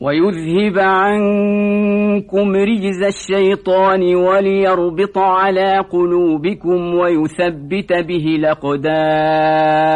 ويذهب عنكم رجز الشيطان وليربط على قلوبكم ويثبت به الأقدام.